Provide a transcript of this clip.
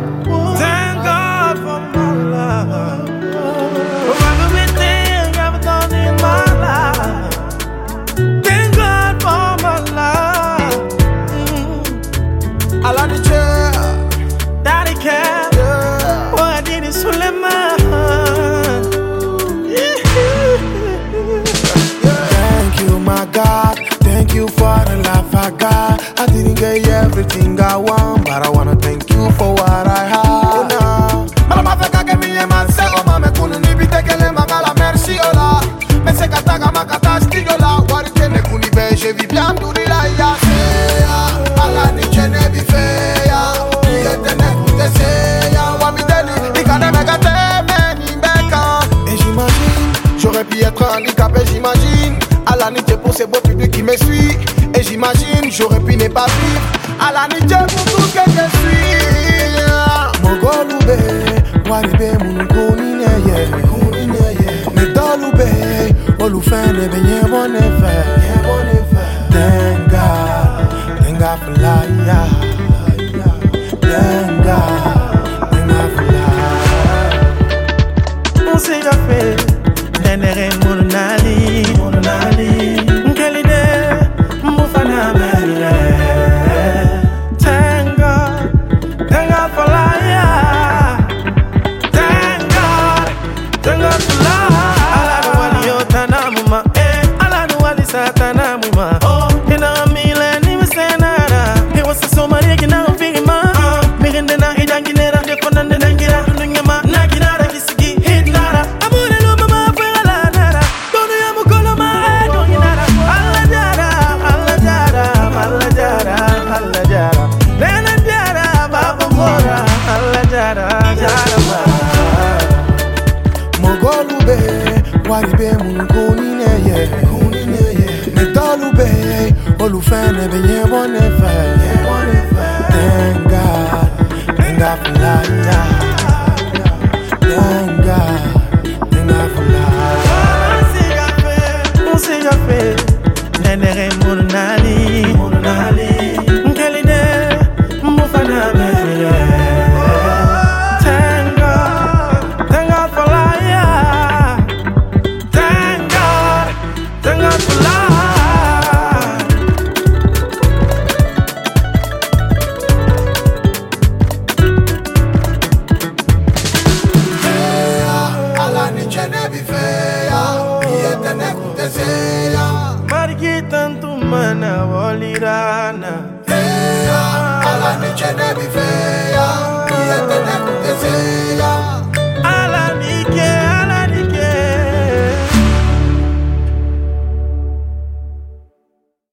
Thank God for my love. For everything I've done in my life. Thank God for my love. Mm. I the What I did is Thank you, my God. Thank you for the life I got. I didn't get everything I want, but I wanna j'imagine. À la nuit pour ces beaux publics qui me suit. Et j'imagine, j'aurais pu ne pas vivre. À la nuit pour tout ce que je suis. Mogolube, walibe munukuni neye. Medolube, olufene benye bonefe. Thank satana mwima ena oh, mile nimisenara ewasa somaliya kina mfirima ah. mirinde na idanginera ndekona ndenangira dununyama nakinara kisigi hitlara. Amure luma mafelanara ya kono ya mukolo jara alajara jara alajara alajara nenanjara babomora jara jarama Mogolube waribe mungunine ye yeah. Mora Alla jara Jara ma mogolube botellita en tu mano bolirana. Hey, a la noche de mi fe.